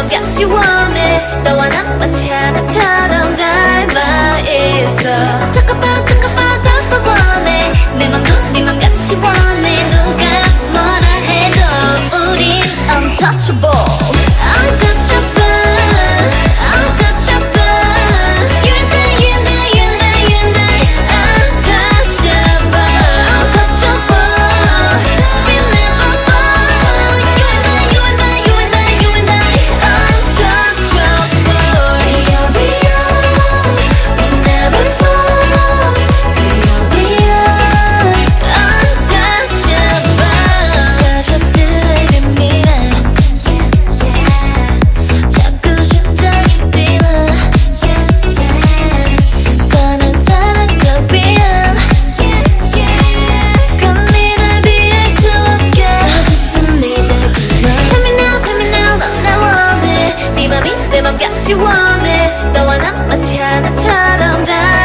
맘같이 원해 너와 나만 차가처럼 닮아 있어 Talk about, talk about, that's the one 내 맘도 네 맘같이 원해 누가 뭐라 해도 우린 untouchable 내맘 같이 원해. 너와 나 마치 하나처럼 난